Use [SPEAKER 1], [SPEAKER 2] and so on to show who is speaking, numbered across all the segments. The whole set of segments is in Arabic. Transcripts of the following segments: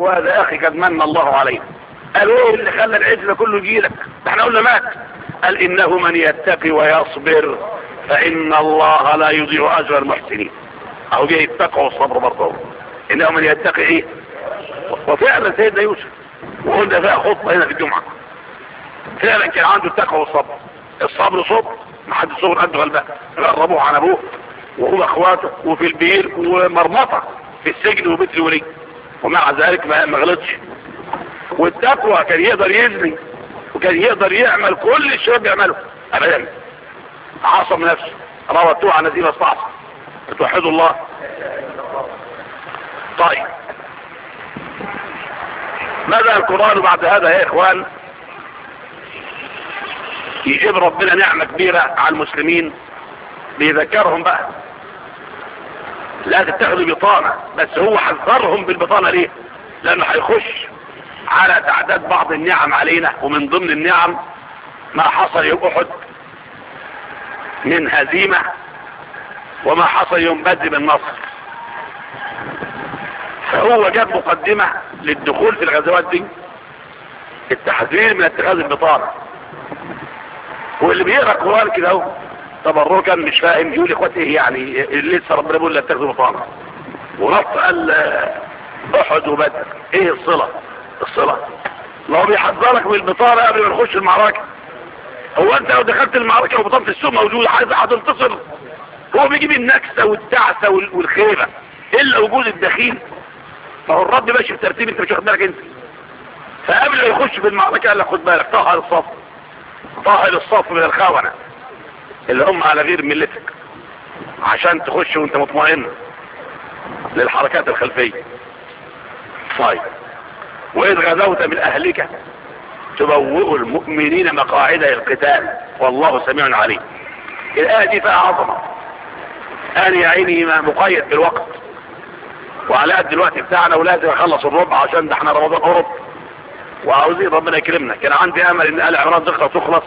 [SPEAKER 1] وهذا يا أخي قد من الله عليه قال إيه اللي خلى العجل كله يجيلك ده إحنا قلنا مات. قال إنه من يتقي ويصبر فإن الله لا يضيع أجر المحسنين. أهو جاي يتقوا والصبر برضه. إنه من يتقي إيه؟ وفعلا سيدنا يوسف. وقلنا فيها خطبة هنا في الجمعة. فعلا كان عنده التقوى والصبر. الصبر صبر. ما حد صبر قد غلبة قربوه عن أبوه. وهو أخواته. وفي البير ومرمطة. في السجن وبيت الوليد. ومع ذلك ما غلطش والتقوى كان يقدر يزني وكان يقدر يعمل كل الشباب بيعمله ابدا. عصم نفسه. روتوه على نزيل استعصوا بتوحدوا الله. طيب. ماذا القرآن بعد هذا يا إخوان؟ يجيب ربنا نعمة كبيرة على المسلمين. بيذكرهم بقى. لا تتخذوا بطانة بس هو حذرهم بالبطانة ليه؟ لأنه هيخش على تعداد بعض النعم علينا ومن ضمن النعم ما حصل يوم أحد من هزيمة وما حصل يوم بدر من نصر فهو جاب مقدمة للدخول في الغزوات دي التحذير من اتخاذ البطانة. واللي بيقرأ قرآن كده هو تبركا مش فاهم يقول اخواتي إيه يعني لسه ربنا بيقول لا تاخذوا بطانه وربط قال أحد وبدر. إيه الصلة؟ الصلة. لو بيحذرك من البطانة قبل ما نخش المعركة. هو أنت لو دخلت المعركة وبطانة السوق موجودة عايز هتنتصر هو بيجيب النكسة والتعسة والخيبة. إيه الا وجود الدخيل؟ فهو الرد ماشي بترتيب أنت مش واخد بالك أنت. فقبل ما يخش في المعركة قال لك خد بالك طهر الصف. طهر الصف من الخونة. اللي هم على غير ملتك. عشان تخش وانت مطمئن للحركات الخلفية. طيب. وإذ غزوت من أهلك تبوئ المؤمنين مقاعد القتال. والله سميع عليم. الآية دي فقى عظمة. أنا يا عيني مقيد بالوقت. وعلى قد الوقت بتاعنا ولازم أخلص الربع عشان ده إحنا رمضان قرب وعاوزين ربنا يكرمنا. كان عندي أمل إن آل عمران تخلص تخلص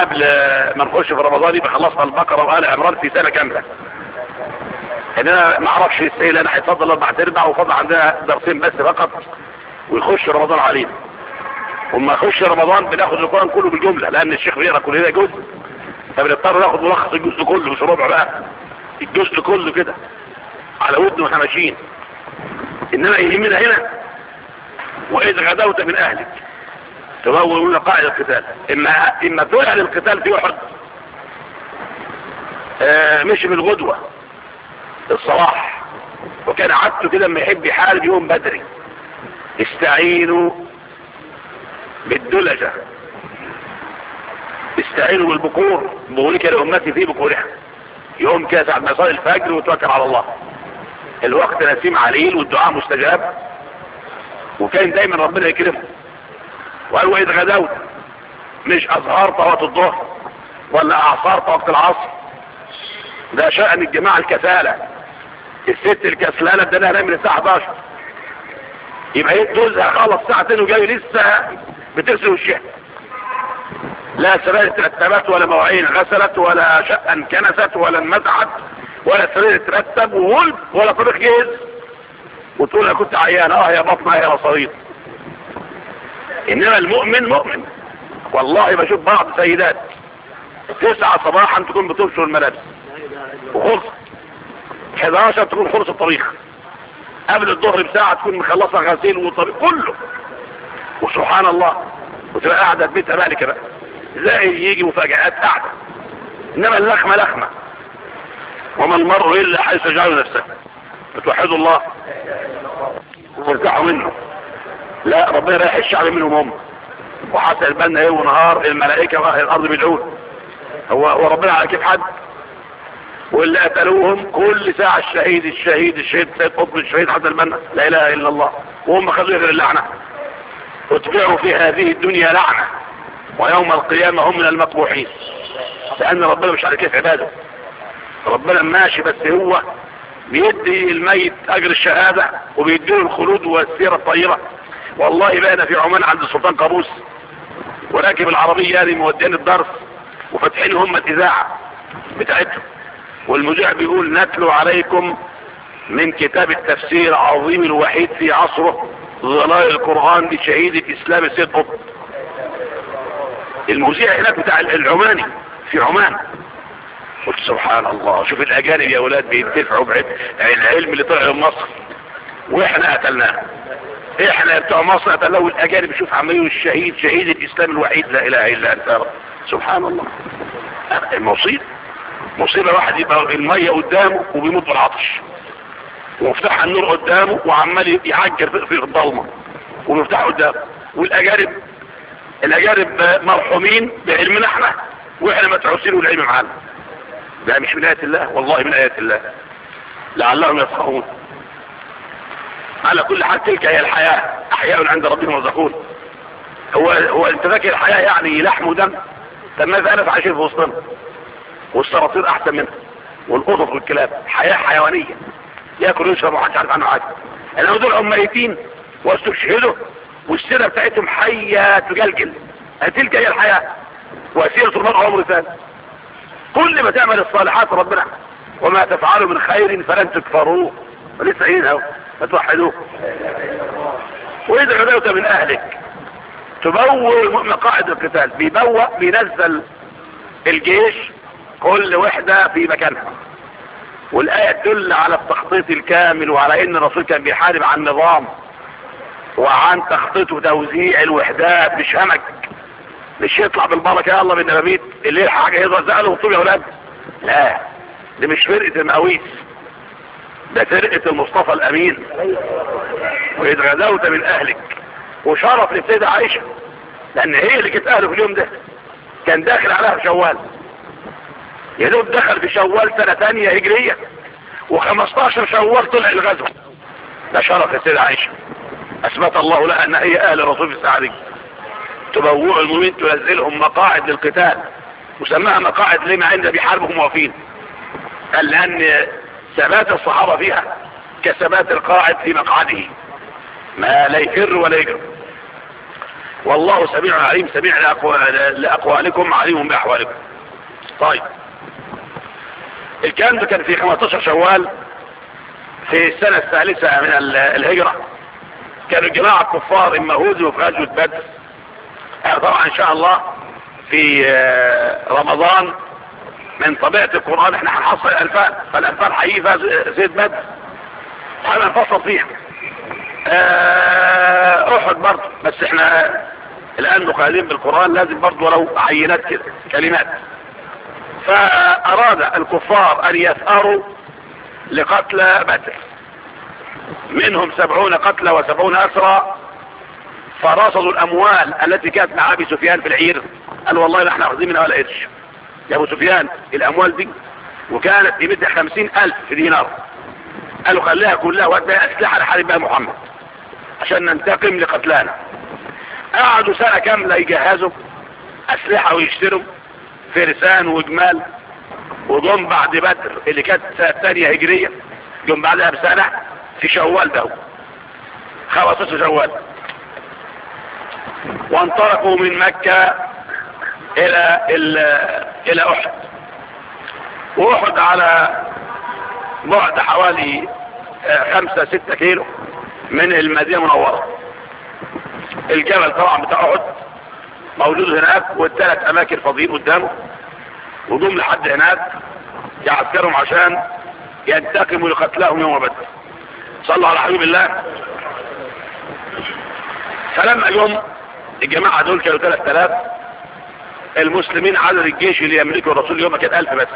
[SPEAKER 1] قبل ما نخش في رمضان يبقى خلصنا البقرة وآل عمران في سنة كاملة. ان أنا ما أعرفش إزاي أنا هيفضل أربع أرباع وفضل عندنا درسين بس فقط ويخش رمضان علينا. وما يخش رمضان بناخد القرآن كله بالجملة لأن الشيخ بيقرأ كلنا جزء. فبنضطر ناخد ملخص الجزء كله مش ربع بقى. الجزء كله كده على ودن وإحنا ماشيين. إنما يهمنا هنا واذا غدوت من أهلك. تبولون قائد القتال. اما إما دعي للقتال في أحد. آه، مش مشي بالغدوة. الصلاح. وكان عادته كده ما يحب يحارب يوم بدري. استعينوا بالدلجة. استعينوا بالبكور بقولك لامتي في بكورها يوم كده بعد ما يصلي الفجر وتوكل على الله. الوقت نسيم عليل والدعاء مستجاب. وكان دايما ربنا يكرمه. وقالوا يتغدون مش أزهار طوات الظهر ولا أعصار طوات العصر. ده شأن الجماعة الكسالة. الست الكسلانة ده لها من الساعة 11 يبقى هي جوزها خلص ساعتين وجاي لسه بتغسل وشها. لا سرير ترتبت ولا مواعين غسلت ولا شقة انكنست ولا انمزعت ولا سرير ترتب وولد ولا طبخ جهز. وتقول أنا كنت عيان. آه يا بطنه آه يا صريط إنما المؤمن مؤمن. والله بشوف بعض سيدات تسعة صباحا تكون بتبشر الملابس. وخلص. 11 تكون خلص الطريق. قبل الظهر بساعة تكون مخلصة غسيل وطريق. كله. وسبحان الله. وتبقى قاعدة في بيتها مالك بقى زائد يجي مفاجآت قاعدة. إنما اللخمة لخمة. وما المرء إلا حيث يجعل نفسه. بتوحدوا الله. وارتاحوا منه. لا ربنا رايح الشعب يعني منهم هم؟ وحتى البنا إيه ونهار الملائكة الأرض بيدعون. هو, وربنا ربنا على كيف حد؟ واللي قتلوهم كل ساعة الشهيد الشهيد الشهيد سيد قطب الشهيد حتى البنا لا إله إلا الله. وهم خذوا غير اللعنة. اتبعوا في هذه الدنيا لعنة. ويوم القيامة هم من المطبوحين لأن ربنا مش على كيف عباده. ربنا ماشي بس هو بيدي الميت أجر الشهادة وبيديه الخلود والسيرة الطيرة والله بقى أنا في عمان عند السلطان قابوس وراكب العربية يعني مودين الدرس وفاتحين هم الإذاعة بتاعتهم. والمذيع بيقول نتلو عليكم من كتاب التفسير العظيم الوحيد في عصره ظلال القرآن لشهيد الإسلام السيد قطب. المذيع هناك بتاع العماني في عمان. قلت سبحان الله شوف الأجانب يا أولاد بينتفعوا العلم اللي طلع من مصر. وإحنا قتلناه. إحنا بتوع مصر هتلاقوا الاجانب شوف عملوا الشهيد شهيد الإسلام الوحيد لا إله إلا أنت سبحان الله. المصير مصير واحد يبقى المية قدامه وبيموت بالعطش. ومفتاح النور قدامه وعمال يعجر في الضلمة. ومفتاح قدامه. والأجانب الأجانب مرحومين بعلمنا إحنا وإحنا متعوسين والعلم معانا. ده مش من آيات الله والله من آيات الله. لعلهم يفقهون. على كل حال تلك هي الحياة. أحياء عند ربهم يرزقون. هو هو انت فاكر الحياة يعني لحم ودم. تم ماذا أنا عايشين في وسطنا والسرطين أحسن منها والقطط والكلاب. حياة حيوانية. ياكل يشرب ومحدش عارف عنه حاجة أنا دول هم ميتين. واستشهدوا. والسيرة بتاعتهم حية تجلجل. تلك هي الحياة. وسيرة المرء عمر ثاني. كل ما تعمل الصالحات ربنا. وما تفعلوا من خير فلن تكفروه. لسه إيه ما توحدوه وإذا غدوت من أهلك تبوئ مقاعد القتال. بيبوأ بينزل الجيش كل وحدة في مكانها. والآية تدل على التخطيط الكامل وعلى إن الرسول كان بيحارب عن نظام وعن تخطيط وتوزيع الوحدات. مش همك مش يطلع بالبركة يا الله بالنبابيت اللي الحاجة يضرب زقله وطوب يا ولاد لا دي مش فرقة المقاويس. ده فرقة المصطفى الأمين. وإذ من أهلك. وشرف للسيدة عائشة. لأن هي اللي كانت أهله في اليوم ده. كان داخل عليها في شوال. يا دوب دخل في شوال سنة تانية هجرية. و15 شوال طلع الغزو ده شرف للسيدة عائشة. أثبت الله لها أن هي أهل رسول السعدي تبوع المؤمنين تنزلهم مقاعد للقتال. وسماها مقاعد ليه مع ان بيحاربهم واقفين قال لأن ثبات الصحابة فيها كثبات القاعد في مقعده. ما لا يفر ولا يجر والله سميع عليم سميع لأقوالكم عليم بأحوالكم. طيب. الكلام ده كان في 15 شوال في السنة الثالثة من الهجرة. كانوا جماعة كفار إما هوزموا في غزوة بدر آه، طبعا إن شاء الله في آه، رمضان من طبيعة القرآن إحنا هنحصل الألفان فالألفان حقيقي زيد مد هننفصل فيها آه، أحد برضه بس إحنا الآن مخالين بالقرآن لازم برضه لو عينات كده كلمات. فأراد الكفار أن يثأروا لقتل بدر. منهم سبعون قتلى وسبعون أسرى فرصدوا الأموال التي كانت مع أبي سفيان في العير. قال والله نحن أخذين منها ولا قرش يا أبو سفيان الأموال دي وكانت بمدة خمسين ألف دينار. قالوا خليها كلها وادها أسلحة لحارب بقى محمد عشان ننتقم لقتلانا. قعدوا سنة كاملة يجهزوا أسلحة ويشتروا فرسان وجمال وجم بعد بدر اللي كانت سنة تانية هجرية جم بعدها بسنة في شوال ده خواصص شوال. وانطلقوا من مكة إلى إلى أحد. وأحد على بعد حوالي آه، خمسة ستة كيلو من المدينة المنورة. الجبل طبعا بتاع أحد موجود هناك والثلاث أماكن فضيئة قدامه. وجم لحد هناك يعسكرهم عشان ينتقموا لقتلهم يوم بدر. صلوا على حبيب الله. فلما جم الجماعة دول كانوا 3000 المسلمين عدد الجيش اللي يملكه الرسول يوم كان 1000 بس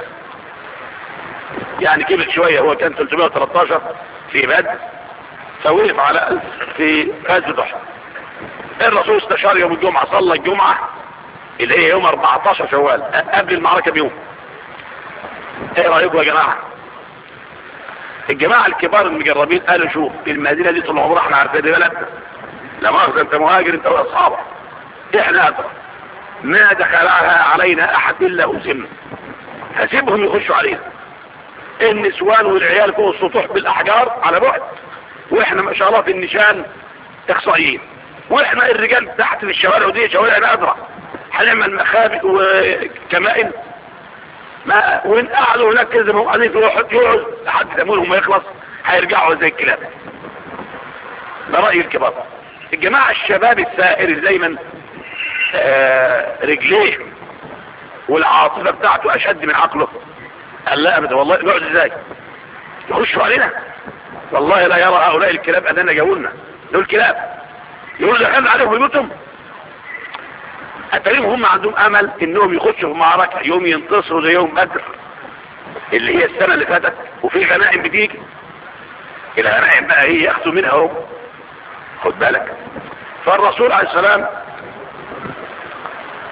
[SPEAKER 1] يعني كبر شوية هو كان 313 في بد فوقف على 1000 في غزوة ضحى. الرسول استشار يوم الجمعة صلى الجمعة اللي هي يوم 14 شوال قبل المعركة بيوم. إيه رأيكم يا جماعة؟ الجماعة الكبار المجربين قالوا شوف المدينة دي طول عمرها إحنا عارفين دي بلد لا مؤاخذة أنت مهاجر أنت واصحابك إحنا أدرى. ما دخلها علينا أحد إلا وزمنا هسيبهم يخشوا علينا. النسوان والعيال فوق السطوح بالأحجار على بعد. وإحنا ما شاء الله في النشان اخصائيين وإحنا الرجال تحت في الشوارع دي شوارع ازرق هنعمل مخابئ وكمائن. ما وإن قعدوا هناك كذا ما مقعدين يقعدوا لحد تمولهم ما يخلص هيرجعوا زي الكلاب. ده رأي الكبار. الجماعة الشباب السائر دايما رجليه والعاطفة بتاعته أشد من عقله. قال لا أبدا والله نقعد إزاي؟ يخشوا علينا. والله لا يرى هؤلاء الكلاب أننا جاولنا دول كلاب. يقول لك أنا عليهم بيوتهم التاريخ هم عندهم أمل إنهم يخشوا في معركة يوم ينتصروا زي يوم بدر اللي هي السنة اللي فاتت. وفي غنائم بتيجي. الغنائم بقى هي ياخدوا منها هم. خد بالك. فالرسول عليه السلام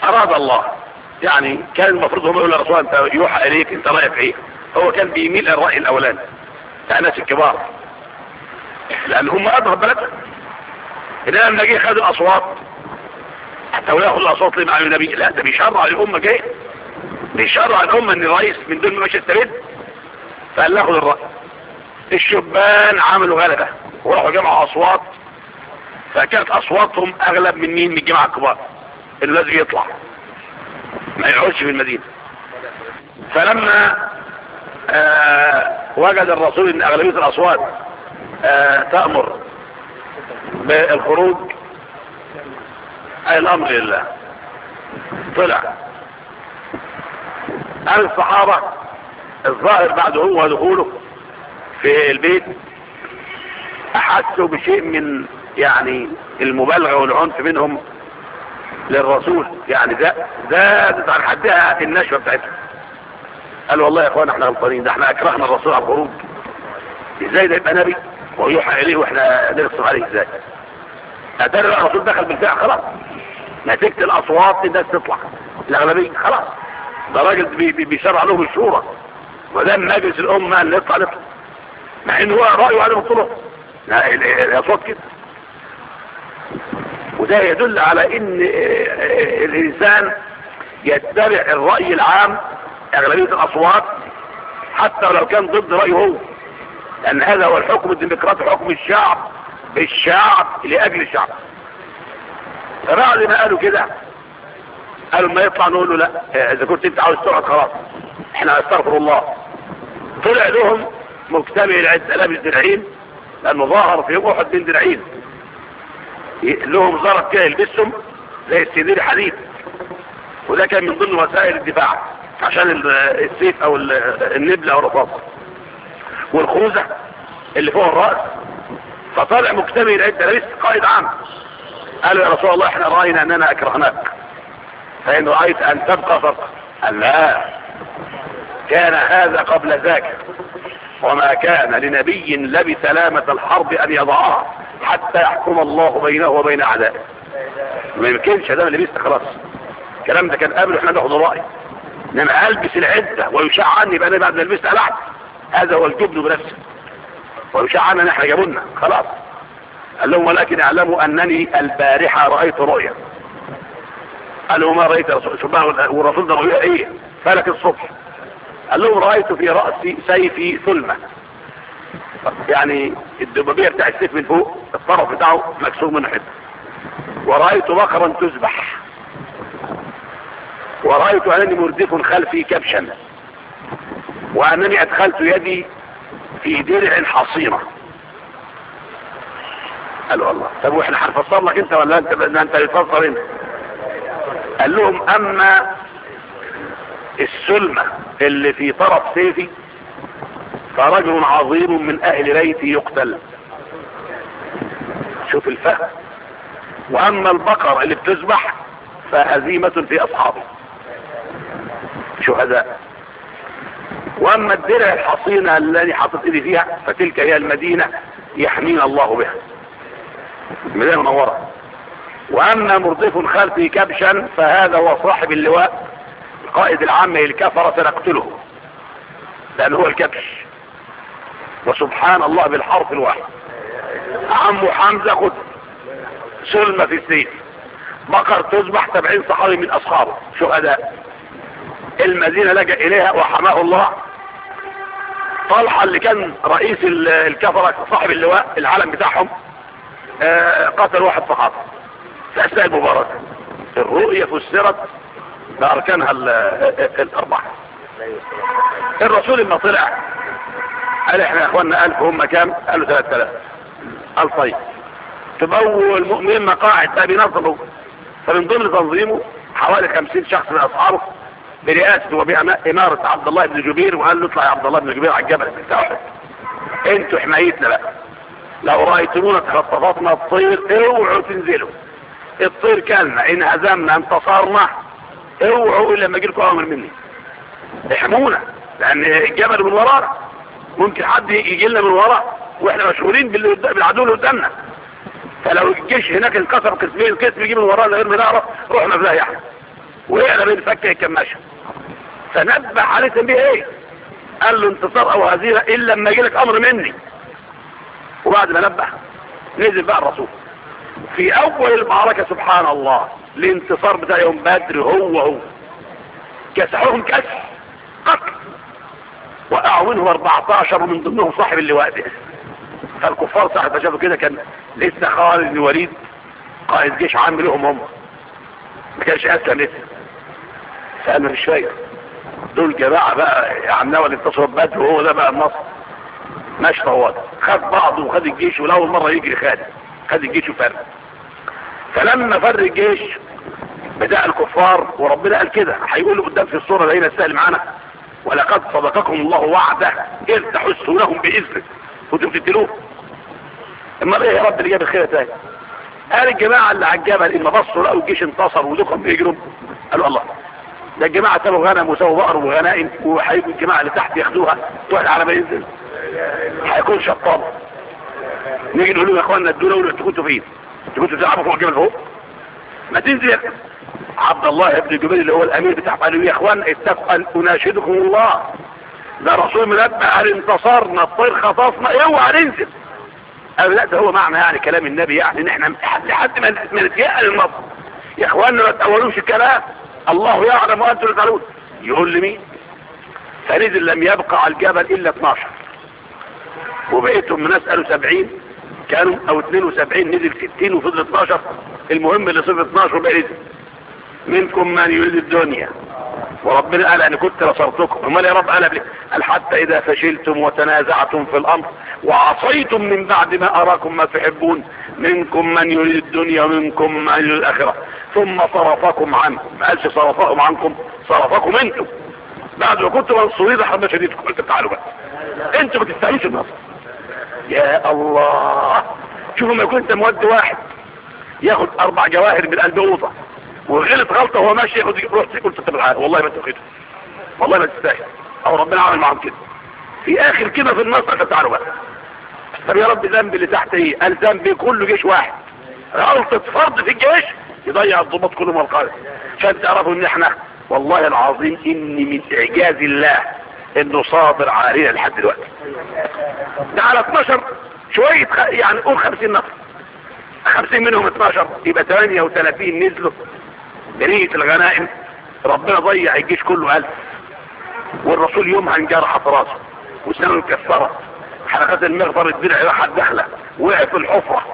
[SPEAKER 1] أراد الله. يعني كان المفروض هم يقول رسول أنت يوحى إليك أنت رأيك إيه هو كان بيميل الرأي الأولاني بتاع الناس الكبار. لأن هم أظهر بلدهم. إننا لما جه خد الأصوات. حتى هو ياخد الأصوات ليه مع النبي لا ده بيشرع الأمة جاي بيشرع الأمة أن الرئيس من دون ما ماشي فقال ناخد الرأي. الشبان عملوا غلبة وراحوا جمعوا أصوات. فكانت أصواتهم أغلب من مين؟ من الجماعة الكبار. الذي يطلع. ما يقعدش في المدينة. فلما آه، وجد الرسول إن أغلبية الأصوات آه، تأمر بالخروج أي الأمر لله. طلع. قال الصحابة الظاهر بعد هو دخوله في البيت أحسوا بشيء من يعني المبالغة والعنف منهم. للرسول. يعني ده زادت عن حدها النشوة بتاعتها. قال والله يا إخوان إحنا غلطانين. ده إحنا أكرهنا الرسول على الخروج. إزاي ده يبقى نبي؟ ويوحى إليه وإحنا نرسل عليه إزاي. اتاري الرسول دخل بالفعل خلاص. نتيجة الأصوات الناس تطلع. الأغلبية خلاص. ده راجل بيشرع لهم الشورى. وده مجلس الأمة اللي يطلع نطلع مع إن هو رأيه على الطرق لا الأصوات كده. وده يدل على إن الإنسان يتبع الرأي العام أغلبية الأصوات حتى لو كان ضد رأيه هو. لأن هذا هو الحكم الديمقراطي حكم الشعب بالشعب لأجل الشعب. بعد ما قالوا كده. قالوا ما يطلع نقول له لا إذا كنت أنت عاوز ترعى خلاص. إحنا أستغفر الله. طلع لهم مجتمع العز لابس درعين لأنه ظاهر في أحد من درعين لهم زرق كده يلبسهم زي السدير حديد وده كان من ضمن وسائل الدفاع عشان السيف أو النبل أو الرصاصة والخوذة اللي فوق الرأس فطالع مجتمع لقيت ده لابس قائد عام. قالوا يا رسول الله إحنا رأينا أننا أكرهناك. فإن رأيت أن تبقى فقط. قال لا. كان هذا قبل ذاك. وما كان لنبي لبس لامة الحرب أن يضعها. حتى يحكم الله بينه وبين أعدائه. ما يمكنش هذا اللي بيست خلاص. الكلام ده كان قبل إحنا ناخد رأي. إنما ألبس العدة ويشاع عني يبقى أنا بعد ما لبست لحد هذا هو الجبن بنفسه. ويشاع عننا إحنا جابونا خلاص. قال لهم ولكن اعلموا أنني البارحة رأيت رؤيا. لهم ما رأيت والرسول ده رؤيا إيه؟ فلك الصبح. قال لهم رأيت في رأسي سيفي ثلمة. يعني الدبابية بتاع السيف من فوق الطرف بتاعه مكسور من حتة. ورأيت بقرا تذبح. ورأيت أنني مردف خلفي كبشا. وأنني أدخلت يدي في درع حصيرة قالوا الله طب وإحنا هنفسر لك أنت ولا أنت؟ أنت بتفسر أنت. قال لهم أما السلمة اللي في طرف سيفي فرجل عظيم من أهل بيتي يقتل. شوف الفهم. وأما البقر اللي بتذبح فهزيمة في أصحابه. شهداء وأما الدرع الحصينة التي حطت إيدي فيها فتلك هي المدينة يحمينا الله بها. مدينة منورة وأما مرضف خلفي كبشا فهذا هو صاحب اللواء. القائد العام للكفرة سنقتله. لأن هو الكبش. وسبحان الله بالحرف الواحد. عمه حمزة خد سلمة في السيف بقر تذبح سبعين صحابي من أصحابه شهداء. المدينة لجأ إليها وحماه الله. طلحة اللي كان رئيس الكفرة صاحب اللواء العلم بتاعهم آه، قتل واحد فقط. سأساء المباركة الرؤية فسرت بأركانها الأربعة. الرسول لما طلع قال إحنا إخواننا ألف هم كام قالوا ثلاث ثلاث قال طيب طب أول مؤمن مقاعد بقى بينظموا فمن ضمن تنظيمه حوالي خمسين شخص من أصحابه برئاسة وبإمارة عبد الله بن جبير وقال له اطلع يا عبد الله بن جبير على الجبل بتاعك أنتوا حمايتنا بقى. لو رأيتمونا تخطفاتنا الطير اوعوا تنزلوا. الطير كالنا إن هزمنا انتصرنا اوعوا إلا لما يجي لكم أمر مني. احمونا لأن الجبل من ورانا. ممكن حد يجي لنا من ورا وإحنا مشغولين بالعدو اللي قدامنا. فلو الجيش هناك انكسر قسمين القسم يجي من ورانا غير بنعرف رحنا في داهيه إحنا وقعنا فكه الكماشه فنبه عليه تنبيه إيه؟ قال له انتصار أو هزيمة الا لما يجي لك أمر مني. وبعد ما نبه نزل بقى الرسول. في أول المعركة سبحان الله الانتصار بتاع يوم بدر هو هو. كسحوهم كسح قتل. وأعونه 14 ومن ضمنهم صاحب اللواء ده فالكفار صاحب شافوا كده كان لسه خالد بن وليد قائد جيش عام لهم هم. ما كانش أسلم لسه. فأنا مش فاكر دول جماعة بقى عم ناوي انتصرت بدري وهو ده بقى النصر. ماشي طوال. خد بعضه وخد الجيش ولأول مرة يجري خالد. خد الجيش وفرق. فلما فر الجيش بدأ الكفار وربنا قال كده. هيقولوا قدام في الصورة ده السهل معانا. ولقد صدقكم الله وعده. إذ تحسونهم بإذنه. كنتم تقتلوه أما بيه يا رب اللي جاب الخير تاني؟ قال الجماعة اللي على الجبل لما بصوا لقوا الجيش انتصر ولقهم بيجروا قالوا الله. ده الجماعة تبوا غنم وسووا بقر وغنائم وهيجوا الجماعة اللي تحت ياخدوها. على ما ينزل هيكون شطان. نيجي نقول لهم يا إخواننا ادونا ولو أنتوا كنتوا فين؟ أنتوا كنتوا تلعبوا فوق الجبل فوق؟ ما تنزل. عبد الله بن جبير اللي هو الأمير بتاع قالوا يا إخوان استفقا أناشدكم الله. ده رسول ملبى قال انتصرنا الطير خطفنا اوعى ننزل قالوا لا ده هو معنى يعني كلام النبي يعني إن إحنا لحد ما نتيقل المصر يا إخوان ما تأولوش الكلام. الله يعلم وأنتم اللي تعلمون. يقول لمين فنزل لم يبقى على الجبل إلا 12 وبقيتهم ناس قالوا 70 كانوا أو 72 نزل 60 وفضل 12 المهم اللي صفر 12 وبقى نزل منكم من يريد الدنيا. وربنا قال أنا كنت نصرتكم. امال يا رب قال قال حتى إذا فشلتم وتنازعتم في الامر وعصيتم من بعد ما أراكم ما تحبون منكم من يريد الدنيا ومنكم من يريد الآخرة. ثم صرفكم عنهم ما قالش صرفهم عنكم صرفكم أنتم. بعد ما كنتم منصورين حرب شديدكم قلت تعالوا بقى أنتم ما تستاهلوش النصر يا الله! شوفوا ما يكون انت مود واحد ياخد أربع جواهر من قلب اوضه وغلط غلطة هو ماشي ياخد يجيب روح تقول تتبعها والله ما تفقده والله ما تستاهل. أو ربنا عمل معهم كده. في آخر كده في المسرح تعالوا بقى. طب يا رب ذنب اللي تحت إيه؟ قال ذنبي كله جيش واحد. غلطة فرد في الجيش يضيع الضباط كلهم والقادة عشان تعرفوا إن إحنا والله العظيم إني من إعجاز الله إنه صابر علينا لحد دلوقتي. ده على 12 شوية يعني قول 50 نفر. 50 منهم 12 يبقى 38 نزلوا. جريئة الغنائم. ربنا ضيع الجيش كله ألف والرسول يومها انجرح في راسه وسنه مكسرة حلقات المغفر الدرع راحت داخله وقع في الحفرة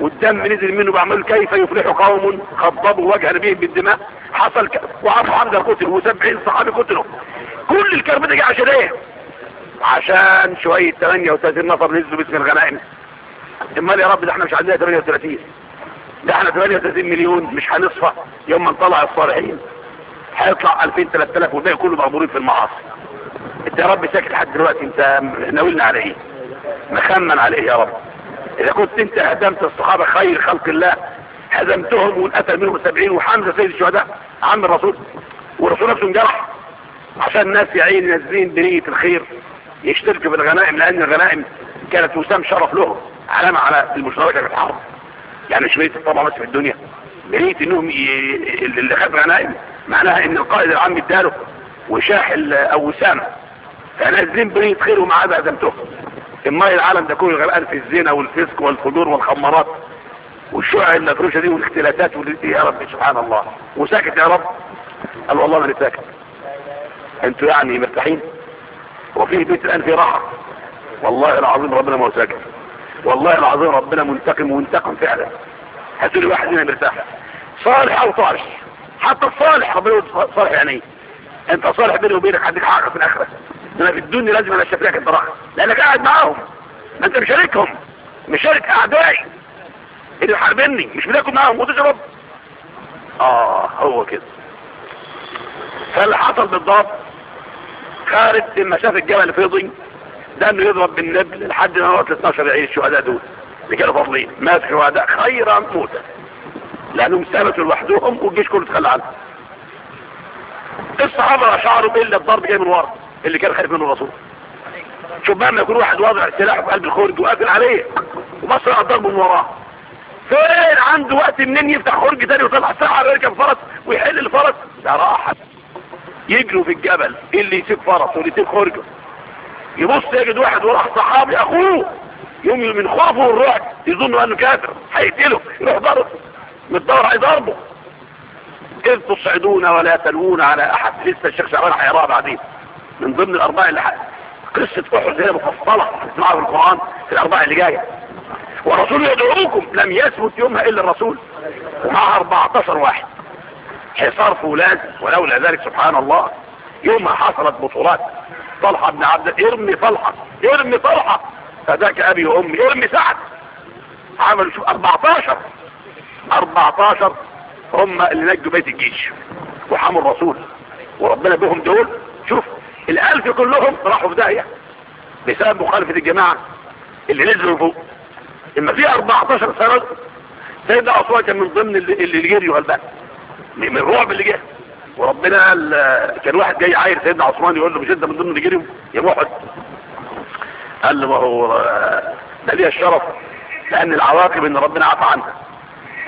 [SPEAKER 1] والدم نزل منه بعمل كيف يفلح قوم خضبوا وجه نبيهم بالدماء. حصل ك... وعبد حمزة قتل وسبعين صحابي قتلوا. كل الكرب ده عشان إيه؟ عشان شوية 38 نفر نزلوا باسم الغنائم. إمال يا رب ده إحنا مش عندنا 38 ده إحنا 38 مليون مش هنصفى يوم ما نطلع الصالحين. هيطلع 2000 3000 والباقي كله مغمورين في المعاصي. انت يا رب ساكت لحد دلوقتي انت ناولنا على إيه؟ مخمن على إيه يا رب؟ إذا كنت انت هدمت الصحابة خير خلق الله هزمتهم وانقتل منهم 70 وحمزه سيد الشهداء عم الرسول. والرسول نفسه انجرح عشان الناس يا عيني نازلين بنية الخير يشتركوا في الغنائم لأن الغنائم كانت وسام شرف لهم علامة على المشاركه في الحرب. يعني شوية الطبع بس في الدنيا. لقيت إنهم ي... اللي معناها غنائم معناها إن القائد العام اداله وشاح أو وسامة الزين بريد خير ومعاه بهزمتهم اما العالم ده كله غرقان في الزنا والفسق والخدور والخمارات والشعع المفروشة دي والاختلافات يا رب سبحان الله. وساكت يا رب. قال والله ما أنا ساكت. أنتوا يعني مرتاحين. وفيه بيت الآن في راحة. والله العظيم ربنا ما هو ساكت. والله العظيم ربنا منتقم وانتقم فعلا. هتقول واحد هنا مرتاح صالح أو طالح حتى الصالح ربنا صالح يعني إيه؟ أنت صالح بيني وبينك عندك حق في الآخرة. أنا في الدنيا لازم أنا لك انت لأنك قاعد معاهم. ما أنت مشاركهم. مشارك أعدائي. اللي حاربني. مش بتاكل معاهم. وتشرب آه هو كده. فاللي حصل بالضبط خارج لما شاف الجبل الفيضي لأنه يضرب بالنبل لحد ما وقت 12 عيد الشهداء دول. اللي كانوا فاضلين مات شهداء خيرا موتا لأنهم ثبتوا لوحدهم والجيش كله تخلى عنهم. الصحابة لا شعروا الا الضرب جاي من ورا اللي كان خايف منه الرسول. شوف بقى لما يكون واحد واضع سلاحه في قلب الخرج وقافل عليه. ومصر الضرب من وراه. فين عنده وقت منين يفتح خرج تاني ويطلع ساعة يركب فرس ويحل الفرس؟ ده راحت. يجروا في الجبل اللي يسيب فرس واللي يسيب خرجه. يبص يجد واحد وراح صحابي أخوه يوم من خوفه والرعب يظن أنه كافر هيقتله يروح ضربه متدور هيضربه إذ تصعدون ولا تلوون على أحد. لسه الشيخ شعبان هيقراها بعدين. من ضمن الاربع اللي حق. قصة أحد هي مفصلة اسمعها في القرآن في الاربع اللي جاية. والرسول يدعوكم لم يثبت يومها إلا الرسول. مع 14 واحد. حصار فولاذ ولولا ذلك سبحان الله يومها حصلت بطولات. طلحة بن عبد ارمي طلحة ارمي طلحة فذاك أبي وأمي ارمي سعد. عملوا شوف 14 14 هم اللي نجوا بيت الجيش. وحموا الرسول. وربنا بهم دول. شوف الألف كلهم راحوا في داهية. بسبب مخالفة الجماعة اللي نزلوا فوق. إما في 14 سنة سيدنا عثمان كان من ضمن اللي, اللي جريوا هالبقى من الرعب اللي جه. وربنا قال كان واحد جاي عاير سيدنا عثمان يقول له مش انت من ضمن رجالهم يا محمد. قال له ما هو آه، ده ليه الشرف؟ لأن العواقب إن ربنا عفى عنها.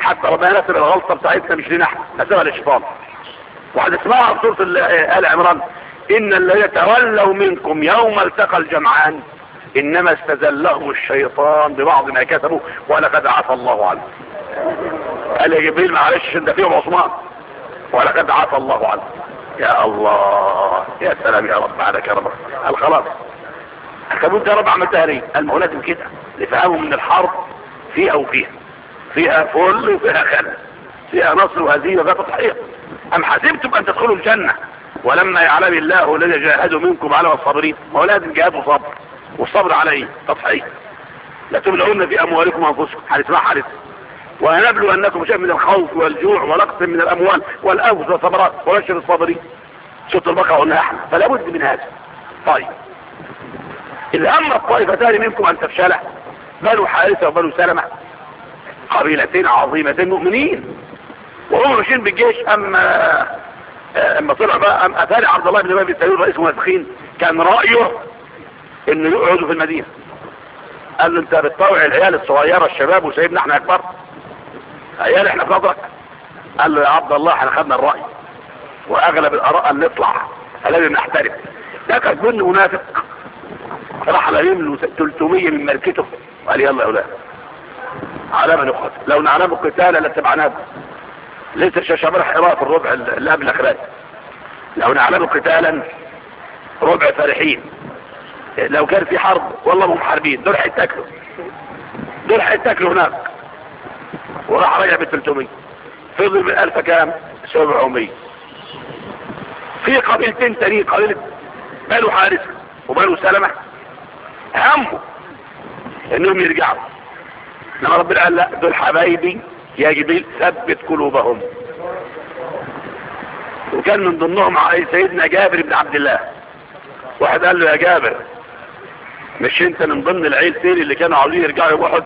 [SPEAKER 1] حتى ربنا نسب الغلطة بتاعتنا مش لنا إحنا نسبها للشيطان. وهتسمعها في سورة آه، ال عمران. إن الذين تولوا منكم يوم التقى الجمعان إنما استزلهم الشيطان ببعض ما كسبوا ولقد عفى الله عنه. قال يا جبريل معلش انت فيهم عثمان. ولقد عفى الله عنه يا الله. يا سلام يا رب. على كرمك قال خلاص الكبوت يا رب عملتها ليه قال ما هو لازم كده. لفهمه من الحرب فيها وفيها. فيها فل وفيها خل. فيها نصر وهزيمة ذات تضحية. أم حسبتم أن تدخلوا الجنة؟ ولما يعلم الله الذي جاهدوا منكم على الصابرين. ما هو لازم جهاد وصبر. والصبر على إيه تضحية. لا تبلعون في أموالكم وأنفسكم. هتسمعها لسه وهنبلو أنكم شيء من الخوف والجوع ونقص من الأموال والأوز والثمرات وبشر الصابرين. سورة البقرة قلنا إحنا فلابد من هذا. طيب. إذا أمر الطائفتان منكم أن تفشل بنو حارثة وبنو سلمة قبيلتين عظيمتين مؤمنين وهم ماشيين بالجيش أما آه، أما طلع بقى أم أتاري عبد الله بن أبي السيور رئيس منافقين كان رأيه إنه يقعدوا في المدينة. قال له أنت بتطوع العيال الصغيرة الشباب وسيبنا إحنا أكبر؟ قال إحنا فضلك قال له يا عبد الله إحنا خدنا الرأي. وأغلب الآراء اللي اطلع الذي نحترم. ده كان جن منافق. راح لهم له 300 من ملكته. قال يلا يا أولاد. على من نقتل لو نعلم القتال لاتبعناه ليس الششبرح حراء في الربع اللي قبل اخراج لو نعلم قتالا ربع فرحين. لو كان في حرب والله هم حربين دول حيتاكلوا. دول حيتاكلوا هناك. وراح رجع ب 300 فضل من 1000 كام 700 في قبيلتين تانيين قبيلة بنو حارث وبنو سلمة. همه إنهم يرجعوا. لما ربنا قال لا دول حبايبي يا جبريل ثبت قلوبهم. وكان من ضمنهم سيدنا جابر بن عبد الله. واحد قال له يا جابر مش أنت من ضمن العيل سيري اللي كانوا عاوزين يرجعوا يوحد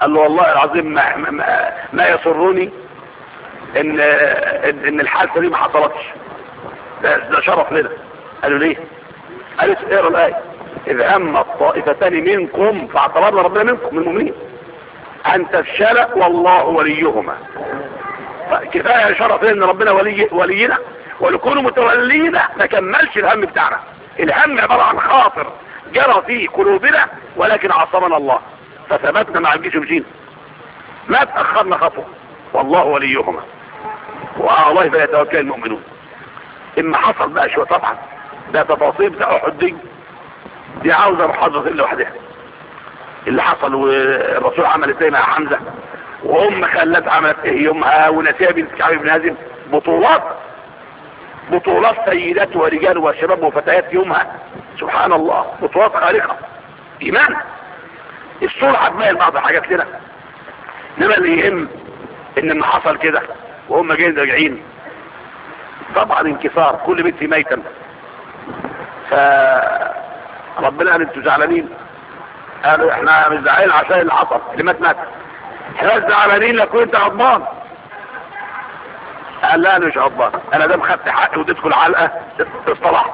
[SPEAKER 1] قال له والله العظيم ما, ما, ما يسرني إن إن الحادثه دي ما حصلتش ده, ده شرف لنا. قال له ليه؟ قال له اقرا الآية إذ هم الطائفتان منكم فاعتبرنا ربنا منكم من المؤمنين. أن تفشل والله وليهما. كفايه شرف لنا إن ربنا ولي ولينا ولكونوا متولينا ما كملش الهم بتاعنا. الهم عبارة عن خاطر جرى في قلوبنا ولكن عصمنا الله. فثبتنا مع الجيش مشينا ما تأخرنا خطوة والله وليهما. وعلى الله فليتوكل المؤمنون. اما حصل بقى شوية طبعا. ده تفاصيل بتاع أحد دي. دي عاوزة محاضرة لوحدها. اللي حصل والرسول عمل إزاي مع حمزة. وأم خلت عملت إيه يومها ونسيها بنت كعب بن هازم. بطولات. بطولات سيدات ورجال وشباب وفتيات يومها. سبحان الله. بطولات خارقة. إيمان. الصورة بنقل بعض الحاجات لنا لما اللي يهم ان ما حصل كده وهم جايين راجعين طبعا انكسار كل بيت في ميتم فربنا قال أنتوا زعلانين. قالوا إحنا مش زعلانين عشان اللي حصل اللي مات مات. إحنا مش زعلانين لكن انت عضمان قال لا أنا مش عضمان أنا دام خدت حقي واديتكم العلقة اصطلحت.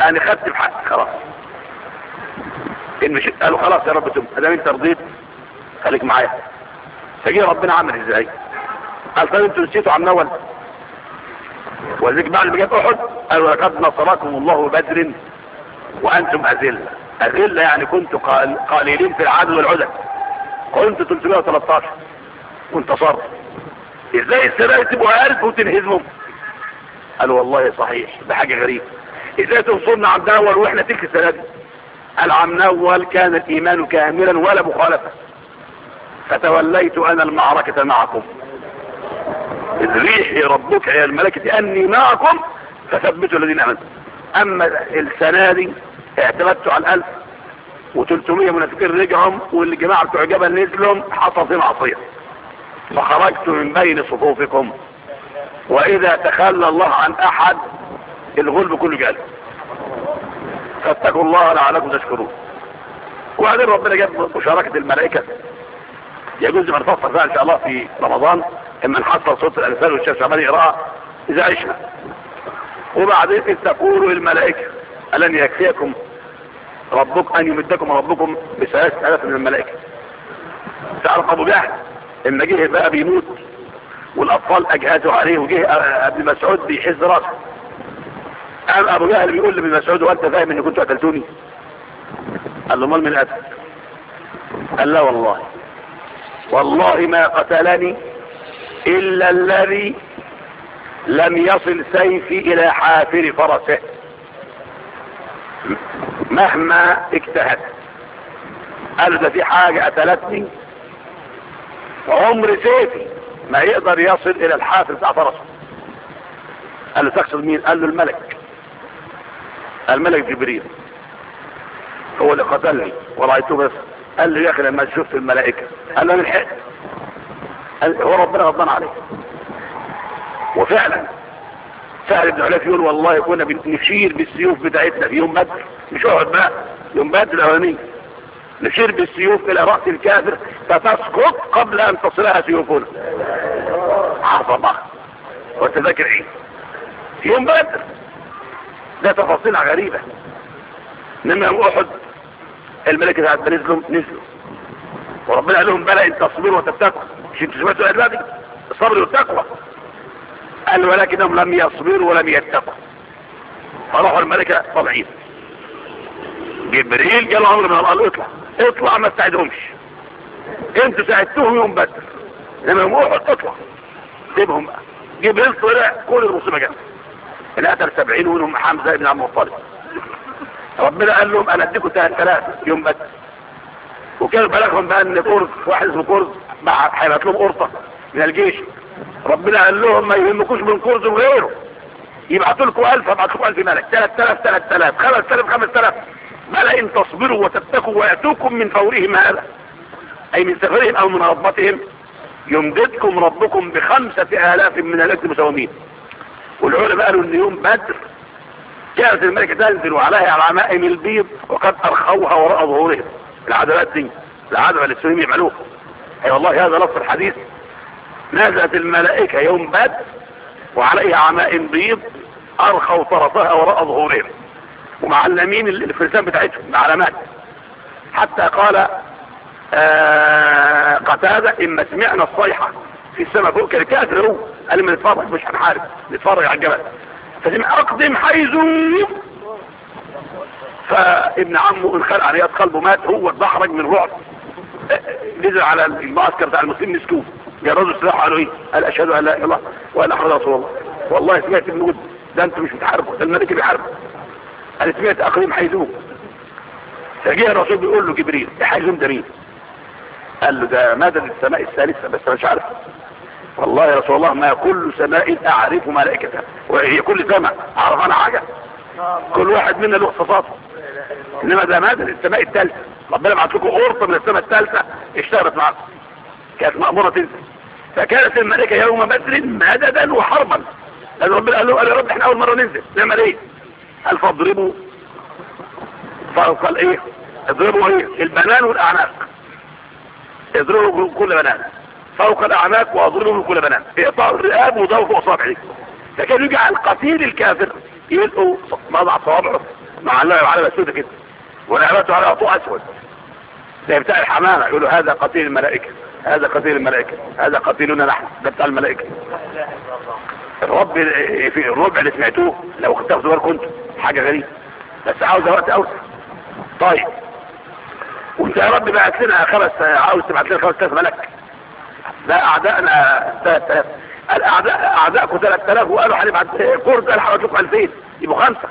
[SPEAKER 1] أنا خدت بحقي خلاص. إن مشيت قالوا خلاص يا رب ما دام انت رضيت خليك معايا. فجي ربنا عمل إزاي؟ قال طيب أنتوا نسيتوا عن اول وذيك بعد ما جت أحد قالوا لقد نصركم الله بدر وأنتم اذله اذله يعني كنت قليلين في العدل والعدد. كنتم 313 وانتصرت. إزاي السبايا تبقوا 1000 وتنهزمهم قالوا والله صحيح. ده حاجة غريبة. إزاي تنصرنا عبد اول وإحنا تلك السنة دي؟ العام الأول كان الإيمان كاملا ولا مخالفة. فتوليت أنا المعركة معكم. إذ ريحي ربك يا الملكة أني معكم فثبتوا الذين أمنوا. أما السنة دي اعتمدت على الألف. وتلتمية منافقين رجعهم والجماعة بتوع جبل نزلهم حطفين عصية فخرجت من بين صفوفكم. وإذا تخلى الله عن أحد الغلب كله جاله فاتقوا الله لعلكم تشكرون. وبعدين ربنا جاب مشاركة الملائكة. يجوز ما نفصل فيها إن شاء الله في رمضان اما نحصل صوت الانسان والشيخ شعبان يقرأها إذا عشنا. وبعدين إذ تقولوا للملائكة الان يكفيكم ربكم أن يمدكم ربكم بثلاثة آلاف من الملائكة. تعرف ابو جهل لما جه بقى بيموت والأطفال اجهزوا عليه وجه ابن مسعود بيحز رأسه. قال أبو جهل بيقول لابن مسعود وأنت فاهم إني كنت قتلتوني قال له أمال من قتل قال لا والله والله ما قتلني إلا الذي لم يصل سيفي إلى حافر فرسه. مهما اجتهدت قال ده في حاجة قتلتني عمر سيفي ما يقدر يصل إلى الحافر بتاع فرسه. قال له تقصد مين؟ قال له الملك. الملك جبريل. هو اللي قتلني ورأيته بس. قال لي يا أخي لما شفت الملائكة. قال له أنا لحقت. قال هو ربنا غضبان عليه. وفعلا. سهل بن علاف يقول والله كنا بنشير بالسيوف بتاعتنا في يوم بدر. مش أقعد بقى. يوم بدر الاولاني نشير بالسيوف إلى رأس الكافر فتسقط قبل أن تصلها سيوفنا. عظمة. وتذاكر إيه يوم بدر. ده تفاصيل غريبة. لما هم أحد الملكة سعد نزلوا نزلوا. وربنا قال لهم بلى إن تصبر وتتقوى مش أنتوا سمعتوا الأدلاء دي الصبر والتقوى قال ولكنهم لم يصبروا ولم يتقوا. فراحوا الملكة طبعين جبريل جاله عمر من الله اطلع. اطلع ما تساعدهمش. أنتوا ساعدتهم يوم بدر. لما يوم أحد اطلع. سيبهم بقى. جبريل طلع كل الرسومة جنبه في الأثر سبعين ومنهم حمزة بن عبد المطلب. ربنا قال لهم أنا أديكم ثلاثة يوم بس. وكان بلغهم بقى أن قرص واحد اسمه قرص هيبعت لهم قرصة من الجيش. ربنا قال لهم ما يهمكوش من قرص وغيره. يبعتوا لكم 1000 ابعت لكم 1000 ملك. 3000 3000 5000 5000 بل تصبروا وتتقوا ويأتوكم من فورهم هذا. أي من سفرهم أو من ربطهم يمددكم ربكم بخمسة آلاف من الأجل مساومين والعلماء قالوا إن يوم بدر. كانت الملكة تنزل عليها العمائم البيض وقد أرخوها وراء ظهورهم العدلات دي العدلة اللي السوريين يعملوها. أي والله هذا لفظ الحديث. نزلت الملائكة يوم بدر وعليها عمائم بيض أرخوا طرفها وراء ظهورهم ومعلمين الفرسان بتاعتهم علامات حتى قال آه، قتادة إما سمعنا الصيحة. في السماء فوق كان كأس له قال لما نتفرج مش هنحارب نتفرج على الجبل فلم أقدم حيزه فابن عمه انخلع عليه قلبه مات هو اتدحرج من رعب نزل على المعسكر بتاع المسلمين مسكوه. جرزوا السلاح قالوا إيه؟ قال أشهد أن لا إله إلا الله وقال أحمد رسول الله. والله سمعت ابن ود ده أنت مش بتحاربوا ده الملك بيحارب قال سمعت اقليم حيزه. فجاء الرسول بيقول له جبريل إيه حيزه ده مين؟ قال له ده مدد السماء الثالثة بس أنا مش عارف. والله يا رسول الله ما كل سماء أعرف ملائكتها. وهي كل سماء. أعرف أنا حاجة؟ كل واحد منا له اختصاصه. إنما ده مادر السماء الثالثة. ربنا بعت لكم قرطة من السماء الثالثة اشتغلت معاكم. كانت مأمورة تنزل. فكانت الملائكة يوم بدر مددا وحربا. قال ربنا قال له يا رب إحنا أول مرة ننزل. نعمل إيه؟ قال فاضربوا. فقال إيه؟ اضربوا إيه؟ البنان والأعناق. اضربوا كل بنان. فوق الأعناق وأضربهم كل بنان اقطع الرقاب وضعه فوق صابعي لكن على القتيل الكافر. يلقوا مضع صوابعه. مع الله على مسودة كده. ونعمته على اطوء أسود. زي بتاع الحمامة. يقولوا هذا قتيل الملائكة. هذا قتيل الملائكة. هذا قتيلنا نحن. ده بتاع الملائكة. الرب في الربع اللي سمعتوه. لو تاخدوا بالكم أنتوا حاجة غريبة. بس عاوز وقت أوسع. طيب. وانت يا رب بعت لنا خمس عاوز تبعت لنا خمس ثلاث ملك ده أعداءنا أعداء الأعداء أعداءكم 3000 وقالوا حالي بعد قرد قال حواليكم 2000 يبقوا خمسة.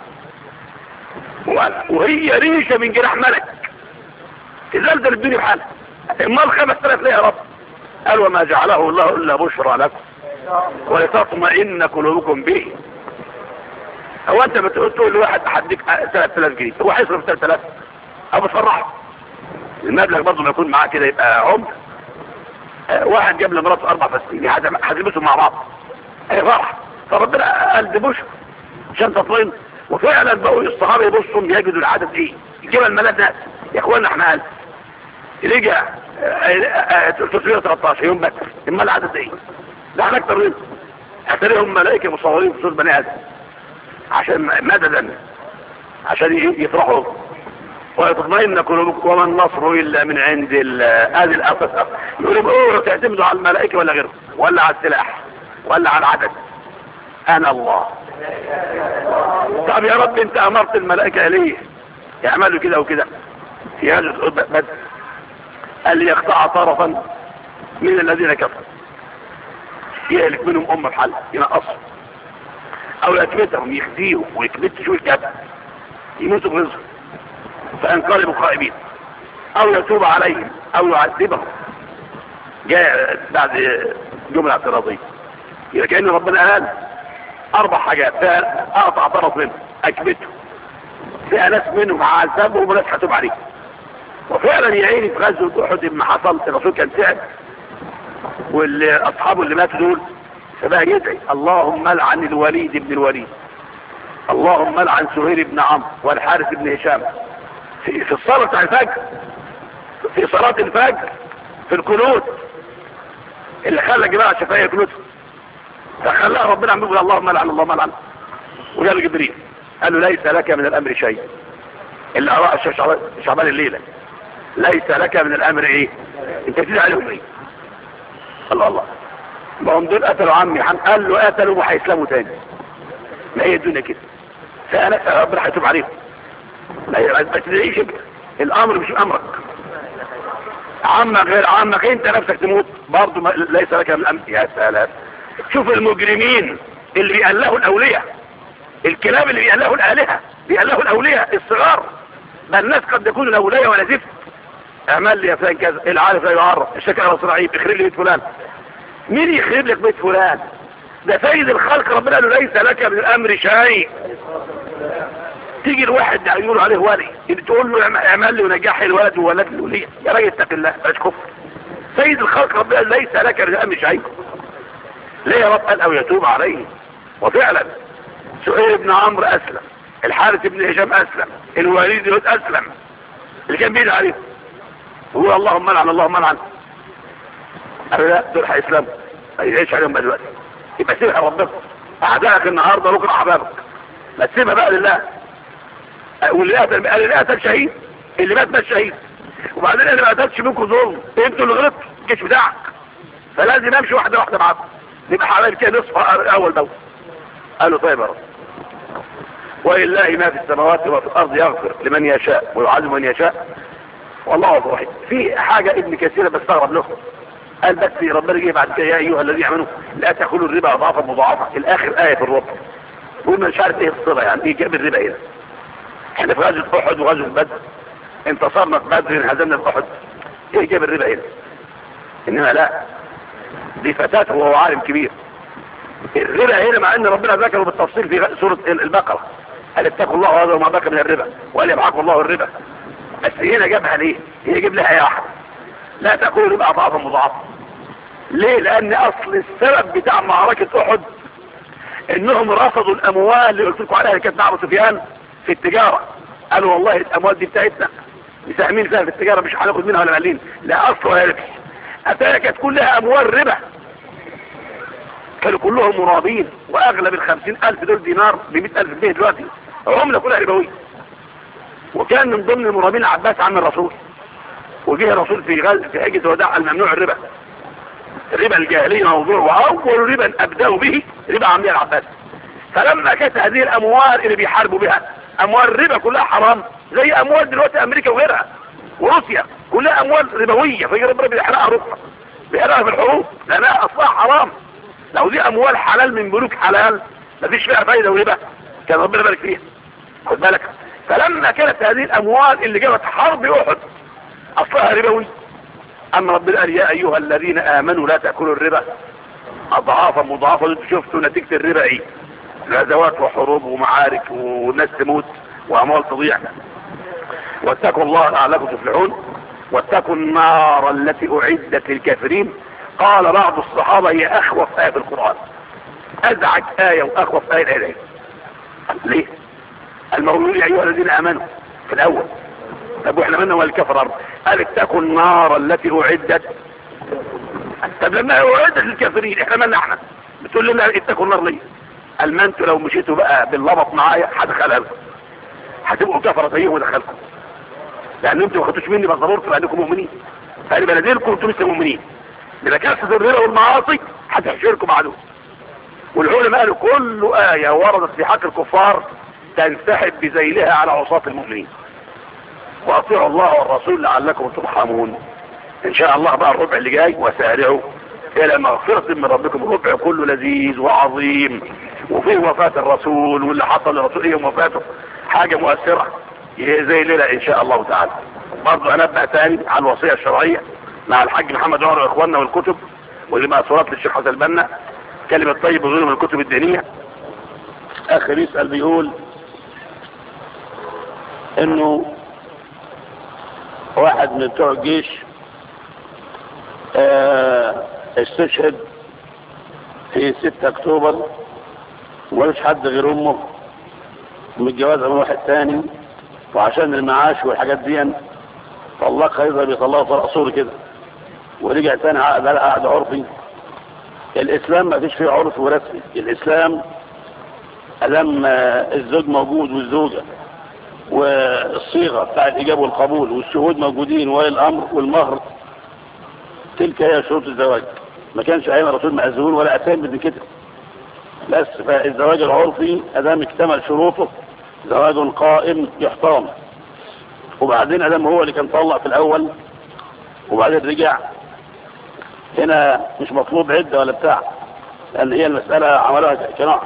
[SPEAKER 1] وهي ريشة من جراح ملك. تزلزل الدنيا بحالها؟ امال 5000 ليه يا رب؟ قال وما جعله الله إلا بشرى لكم. ولتطمئن قلوبكم به. هو أنت بتقول لواحد هديك 3000 جنيه. هو هيصرف 3000 أو بتفرحه المبلغ برضه ما يكون معاه كده يبقى عمر. واحد جاب لمراته أربع فساتين. يعني حجبتهم مع بعض. إيه، فرح. فربنا قال دي بوش عشان طين وفعلا بقوا الصحابة يبصوا بيجدوا العدد إيه. الجبل ملات ناس يا اخوانا إحنا قال اللي جاء 313 يوم بس اما العدد إيه. ده إحنا أكتر إيه. احتريهم ملائكة مصورين في صوت بني آدم. عشان مددا. عشان يفرحوا ويطمئن قلوبكم وما النصر إلا من عند هذه الأسف يقول اوعوا تعتمدوا على الملائكة ولا غيره ولا على السلاح؟ ولا على العدد؟ أنا الله. طب يا رب أنت أمرت الملائكة ليه يعملوا كده وكده. في هذا بس قال لي يقطع طرفا من الذين كفروا. يهلك منهم أم الحل ينقصهم. أو يكمتهم يخديهم ويكمت شو يموتوا بنزهم فينقلبوا خائبين. أو يتوب عليهم أو يعذبهم. جاء بعد جملة اعتراضية إذا كأن ربنا قال أربع حاجات أقطع طرف منهم أكبته فيها ناس منهم عذبهم وناس هتوب عليهم. وفعلا يا عيني في غزوة أحد ما حصل الرسول كان سعد والأصحاب اللي ماتوا دول فبقى يدعي اللهم لعن الوليد بن الوليد. اللهم لعن سهير بن عمرو والحارث بن هشام. في في الصلاة بتاع الفجر في صلاة الفجر في القنوت. اللي خلى جماعة شفاية يقنطوا فخلاها ربنا عم يقول اللهم لعن اللهم لعن. وجاء لجبريل قال له ليس لك من الأمر شيء. اللي أراء شعبان الليلة. ليس لك من الأمر إيه؟ أنت تزيد عليهم إيه؟ الله الله ما هم دول قتلوا عمي حم قال له قتلوا وهيسلموا تاني. ما هي الدنيا كده. فأنا ربنا هيتوب عليهم. لا تعيش الأمر مش أمرك. عمك غير عمك أنت نفسك تموت. برضه ليس لك الامر يا سلام. شوف المجرمين اللي بيألهوا الاولياء الكلام اللي بيألهوا الآلهة. بيألهوا الاولياء الصغار. ده الناس قد يكون الاولياء ولا زفت. اعمل لي يا فلان كذا. العارف لا يعرف. الشكل على صراعيب اخرب لي بيت فلان. مين يخرب لك بيت فلان؟ ده سيد الخلق ربنا قال له ليس لك من الأمر شيء. تيجي لواحد ده يقول عليه ولي اللي تقول له اعمل لي ونجاح الولد وولد الولي يا راجل اتق الله مش كفر. سيد الخلق ربنا ليس لك رجاء مش عيب ليه يا رب؟ قال أو يتوب عليه. وفعلا سؤال بن عمرو أسلم الحارث بن هشام أسلم الوليد بن أسلم اللي كان بيد عليه هو اللهم لعن اللهم لعن قالوا لا دول هيسلموا. هيعيش عليهم بقى دلوقتي. يبقى سيبها ربنا. أعدائك النهارده بكرة أحبابك. ما تسيبها بقى لله. واللي قتل قال اللي قتل شهيد. اللي مات مات شهيد. وبعدين أنا ما قتلتش منكم ظلم. أنتوا اللي غلطتوا. الجيش بتاعك. فلازم امشي واحدة واحدة معاكم. نبقى حوالي كده نصف أول دولة. قالوا طيب يا رب. ولله ما في السماوات وما في الأرض يغفر لمن يشاء ويعلم من يشاء. والله هو واحد في حاجة ابن كثير بستغرب له. قال بس ربنا جه بعد كده يا أيها الذين آمنوا لا تأكلوا الربا أضعافا مضاعفة. الآخر آية في الرب. وما مش عارف إيه الصله يعني. إيه جاب الربا هنا. إيه. إحنا في غزوة أحد وغزوة بدر. انتصرنا في بدر انهزمنا في أحد. إيه جاب الربا هنا؟ إنما لا. دي فتاة وهو عالم كبير. الربا هنا مع إن ربنا ذكره بالتفصيل في سورة البقرة. قال اتقوا الله وهذا ما بقى من الربا. وقال يبعكم الله الربا. بس هنا جابها ليه؟ هي جاب لها يا أحد. لا تاكلوا الربا اضعافا مضاعفة ليه؟ لأن أصل السبب بتاع معركة أحد إنهم رفضوا الأموال اللي قلت لكم عليها اللي كانت مع أبو سفيان. في التجارة. قالوا والله الأموال دي بتاعتنا. مساهمين فيها في التجارة مش هناخد منها ولا مالين لا أصل ولا لبس أتاكت كانت كلها أموال ربا. كانوا كلهم مراضين. وأغلب الخمسين ألف دول دينار بمئة ألف جنيه دلوقتي. عملة كلها ربوية. وكان من ضمن المرابين عباس عم الرسول. وجه الرسول في غل في حجة وداع الممنوع الربا. الربا الجاهلية موضوع. وأول ربا أبدأوا به ربا عمية العباس فلما كانت هذه الأموال اللي بيحاربوا بها أموال ربا كلها حرام زي أموال دلوقتي أمريكا وغيرها وروسيا كلها أموال ربوية فهي ربنا بيحرقها رخصه بيحرقها في الحروب لأنها أصلها حرام. لو دي أموال حلال من بنوك حلال مفيش فيها فايدة وربا كان ربنا بارك فيها. خد بالك. فلما كانت هذه الأموال اللي جابت حرب أحد أصلها ربوي. أما ربنا قال يا أيها الذين آمنوا لا تأكلوا الربا. اضعافا مضاعفه شفتوا نتيجة الربا إيه؟ غزوات وحروب ومعارك وناس تموت وأموال تضيع. واتقوا الله لعلكم تفلحون. واتقوا النار التي أعدت للكافرين. قال بعض الصحابة هي أخوف آية في القرآن. أزعج آية وأخوف آية الآية ليه؟ المولود يا أيها الذين آمنوا. في الأول. طب وإحنا منا والكفر ارض قال اتقوا النار التي أعدت. طب لما أعدت للكافرين إحنا منا إحنا بتقول لنا اتقوا النار ليه؟ قال ما أنتوا لو مشيتوا بقى باللبط معايا هدخلها لكم. هتبقوا كفرة زيهم ودخلكم. لأن أنتوا ما خدتوش مني بس بضرورتوا لانكم مؤمنين. فأنا بلدينكم أنتوا لسه مؤمنين. إذا كانت الذريره والمعاصي هتحشركم عنه والعلماء قالوا كل آية وردت في حق الكفار تنسحب بذيلها على عصاة المؤمنين. وأطيعوا الله والرسول لعلكم ترحمون. إن شاء الله بقى الربع اللي جاي وسأرعوا. إلى مغفرة من ربكم ربع كله لذيذ وعظيم. وفيه وفاة الرسول واللي حصل للرسول إيه وفاته حاجة مؤثرة. إيه زي ليلة إن شاء الله تعالى. برضه انبه تاني على الوصية الشرعية مع الحاج محمد عمر وإخواننا والكتب واللي مأثورات للشيخ حسن البنا كلمة طيب وظلم من الكتب الدينية. آخر يسأل بيقول إنه واحد من بتوع الجيش آه استشهد في 6 أكتوبر ومش حد غير أمه متجوزها من واحد تاني وعشان المعاش والحاجات دي. طلقها يظهر بيطلقها في الاصول كده. ورجع تاني عقد على عرفي. الإسلام ما فيش فيه عرف ورسمي. الإسلام لما الزوج موجود والزوجة والصيغة بتاع الإجابة والقبول والشهود موجودين والأمر والمهر. تلك هي شروط الزواج. ما كانش أيمن الرسول مأذون ولا أتهم بدي كده بس فالزواج العرفي أدام اكتمل شروطه زواج قائم يحترم. وبعدين أدام هو اللي كان طلع في الأول وبعدين رجع. هنا مش مطلوب عدة ولا بتاع لأن هي المسألة عملها كنوع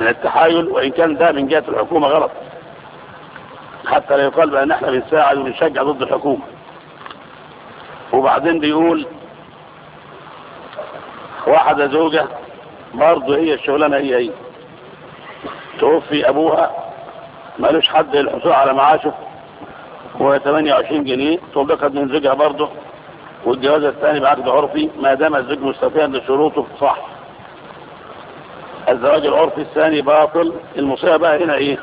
[SPEAKER 1] من التحايل وإن كان ده من جهة الحكومة غلط. حتى لا يقال بأن إحنا بنساعد ونشجع ضد الحكومة. وبعدين بيقول واحدة زوجة برضه هي الشغلانة هي هي. توفي أبوها مالوش حد الحصول على معاشه وهي 28 جنيه. طبقت من زوجها برضه والجواز الثاني بعقد عرفي ما دام الزوج مستفيا لشروطه صح. الزواج العرفي الثاني باطل. المصيبة بقى هنا إيه؟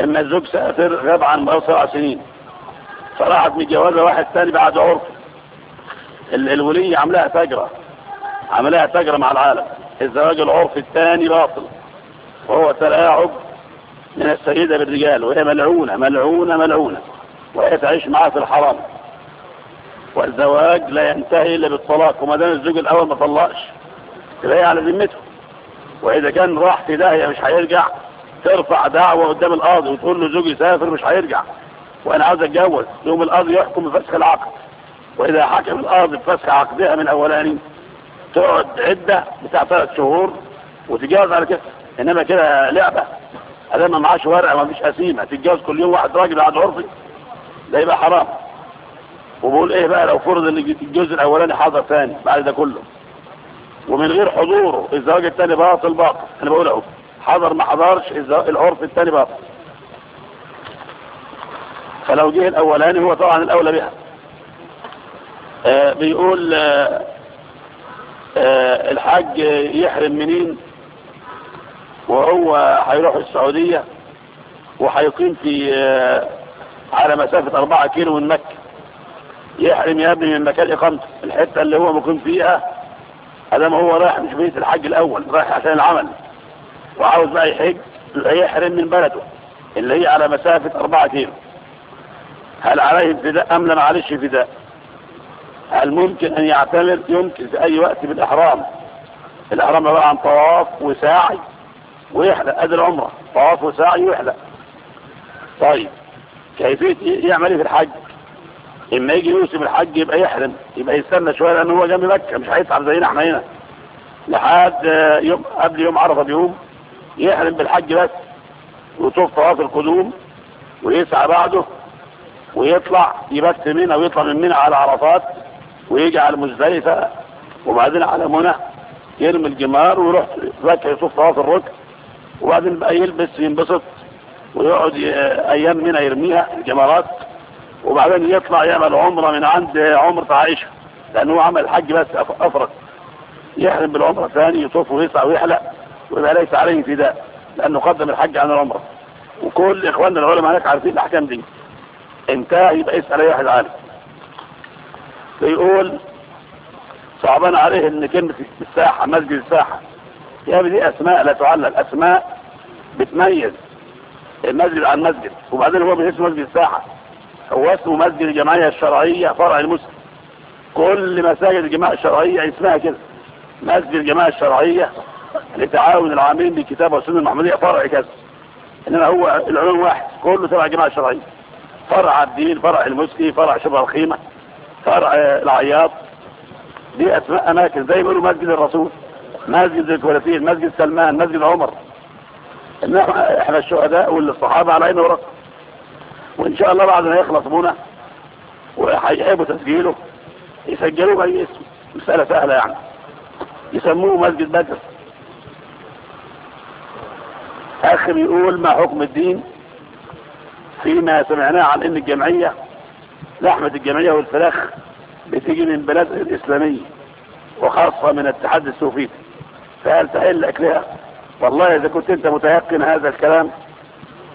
[SPEAKER 1] إن الزوج سافر غاب عن بقى سبع سنين. فراحت متجوزة واحد ثاني بعد عرفي الولي عاملاها فجرة. عملية تجرى مع العالم. الزواج العرفي الثاني باطل. وهو تلاعب من السيدة بالرجال وهي ملعونة ملعونة ملعونة وهي تعيش معاه في الحرام. والزواج لا ينتهي إلا بالطلاق وما دام الزوج الأول ما طلقش تلاقيه على ذمته. وإذا كان راح في داهية مش هيرجع ترفع دعوة قدام القاضي وتقول له زوجي سافر مش هيرجع. وأنا عاوز أتجوز. يوم القاضي يحكم بفسخ العقد. وإذا حكم القاضي بفسخ عقدها من أولاني تقعد عدة بتاع ثلاث شهور وتتجوز على كده. إنما كده لعبة. هذا ما معاش ورقة ما فيش قسيمة تتجاوز كل يوم واحد راجل واحد عرفي. ده يبقى حرام. وبقول إيه بقى لو فرض إن الجزء الأولاني حاضر ثاني بعد ده كله؟ ومن غير حضوره الزواج الثاني باطل باطل. أنا بقول أهو. حضر ما حضرش العرف الثاني باطل. فلو جه الأولاني هو طبعا الأولى بها. آه، بيقول آه
[SPEAKER 2] آه، الحاج يحرم منين؟ وهو هيروح السعودية وهيقيم في آه، على مسافة 4 كيلو من مكة. يحرم يا ابني من مكان إقامته. الحتة اللي هو مقيم فيها أدام هو رايح مش بيت الحج الأول رايح عشان العمل. وعاوز بقى يحج يحرم من بلده اللي هي على مسافة 4 كيلو. هل عليه فداء أم لا معلش فداء؟ الممكن أن يعتمر يمكن في أي وقت بالإحرام. الإحرام يبقى عن طواف وساعي ويحلق أدي العمرة. طواف وساعي ويحلق. طيب كيفية يعمل إيه في الحج؟ إما يجي موسم الحج يبقى يحرم يبقى يستنى شوية لأنه هو جنب مكة مش هيتعب زينا إحنا هنا. لحد يوم قبل يوم عرفة بيوم يحرم بالحج بس وطوف طواف القدوم ويسعى بعده ويطلع يبث منه ويطلع من منه على عرفات. ويجعل مزدلفة وبعدين على منى يرمي الجمار ويروح ركع يصف طواف الركع وبعدين بقى يلبس ينبسط ويقعد أيام منها يرميها الجمارات وبعدين يطلع يعمل عمرة من عند عمرة عائشة لأنه هو عمل الحج بس أفرق يحرم بالعمرة ثاني يصف ويسعى ويحلق ويبقى ليس عليه فداء لأنه قدم الحج عن العمرة. وكل إخواننا العلماء هناك عارفين الأحكام دي. انتهى يبقى يسأل أي واحد عالم. بيقول صعبان عليه إن كلمة الساحة مسجد الساحة. يا دي اسماء لا تعلق أسماء بتميز. المسجد عن مسجد وبعدين هو مش اسمه مسجد الساحة. هو اسمه مسجد الجمعية الشرعية فرع المسلم. كل مساجد الجماعة الشرعية اسمها كده. مسجد الجماعة الشرعية لتعاون العاملين بالكتابة والسنة المحمدية فرع كذا. إنما هو العلوم واحد كله تبع الجماعة الشرعية. فرع الدين فرع المسكي فرع شبه الخيمة. صار العياط آه، دي أسماء أماكن زي بيقولوا مسجد الرسول مسجد الكوالتين مسجد سلمان مسجد عمر. إحنا الشهداء والصحابة علينا ورق. وإن شاء الله بعد ما يخلص بنا وهيحبوا تسجيله يسجلوه بأي اسم مسألة سهلة يعني. يسموه مسجد بدر. آخر يقول ما حكم الدين؟ فيما سمعناه عن إن الجمعية لحمة الجمعيه والفراخ بتيجي من بلاد الإسلامية وخاصة من الاتحاد السوفيتي فهل تحل أكلها والله إذا كنت أنت متيقن هذا الكلام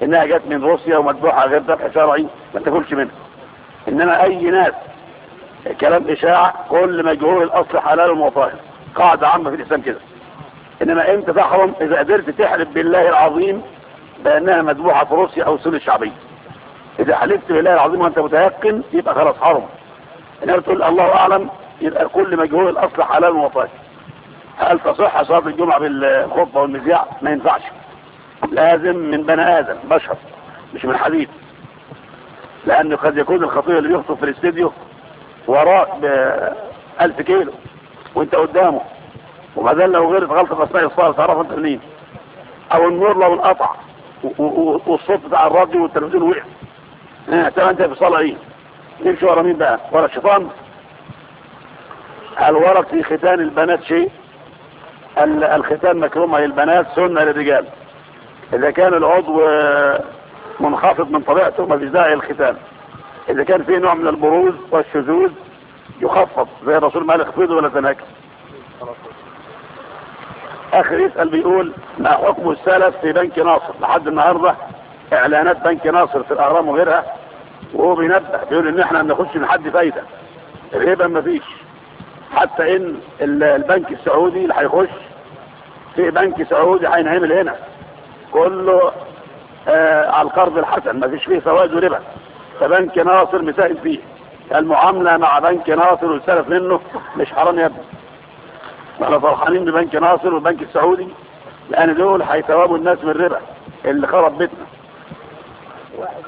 [SPEAKER 2] إنها جت من روسيا ومدبوحة غير ذبح شرعي ما تاكلش منها. إنما أي ناس كلام إشاعة كل مجهول الأصل حلال ومطاهر. قاعدة عامة في الإسلام كده. إنما أنت تحرم إذا قدرت تحلف بالله العظيم بأنها مدبوحة في روسيا أو السوري الشعبية. إذا حلفت بالله العظيم وأنت متيقن يبقى خلاص حرم. إنما تقول الله أعلم يبقى كل مجهول الأصل حلال وفاسد هل تصح صلاة الجمعة بالخطبة والمذياع؟ ما ينفعش. لازم من بني آدم بشر مش من حديد. لأنه قد يكون الخطيئة اللي بيخطب في الاستديو وراء بألف كيلو وأنت قدامه. وبعدين لو غيرت غلطة في أثناء الصلاة تعرف أنت منين. أو النور لو انقطع والصوت بتاع الراديو والتلفزيون وقف ترى انت في الصلاة إيه؟ نمشي ورا مين بقى؟ ورا الشيطان. هل في ختان البنات شيء. الختان مكرومة للبنات سنة للرجال. إذا كان العضو منخفض من طبيعته ما فيش داعي الختان إذا كان فيه نوع من البروز والشذوذ يخفض زي الرسول مالك قال ولا تناكل آخر يسأل بيقول ما حكم السلف في بنك ناصر؟ لحد النهاردة إعلانات بنك ناصر في الأهرام وغيرها وهو بينبه بيقول إن إحنا بنخش من حد فايدة. الربا ما فيش. حتى إن البنك السعودي اللي هيخش في بنك سعودي هينعمل هنا. كله آه على القرض الحسن ما فيش فيه فوائد وربا. فبنك ناصر مساهم فيه. المعاملة مع بنك ناصر والسلف منه مش حرام يا ابني. إحنا فرحانين ببنك ناصر والبنك السعودي لأن دول هيثوابوا الناس من الربا اللي خرب بيتنا.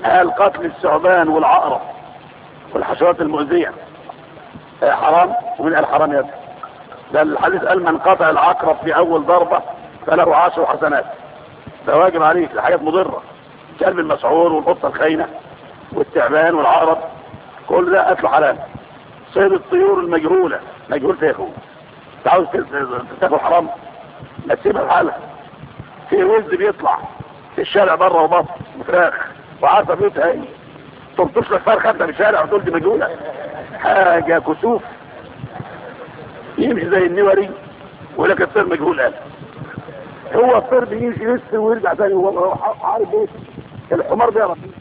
[SPEAKER 2] القتل الثعبان والعقرب والحشرات المؤذية. إيه، حرام؟ ومن الحرام يده ده الحديث قال من قطع العقرب في أول ضربة فله عشر حسنات. ده واجب عليه الحاجات مضرة. الكلب المسعور والقطة الخاينة والتعبان والعقرب كل ده قتله حلال. صيد الطيور المجهولة مجهولة يا اخوه تعاوز تاخد حرام؟ ما تسيبها لحالها. في وز بيطلع في الشارع بره وبطن وفراخ وعصبي إيه ترطوش لفار خدنا بالشارع وتقول دي مجهولة حاجة كسوف يمشي زي النوري
[SPEAKER 1] ولك الطير مجهول قال
[SPEAKER 2] هو الطير بيجي لسه ويرجع تاني هو عارف إيه الحمار ده يا ربي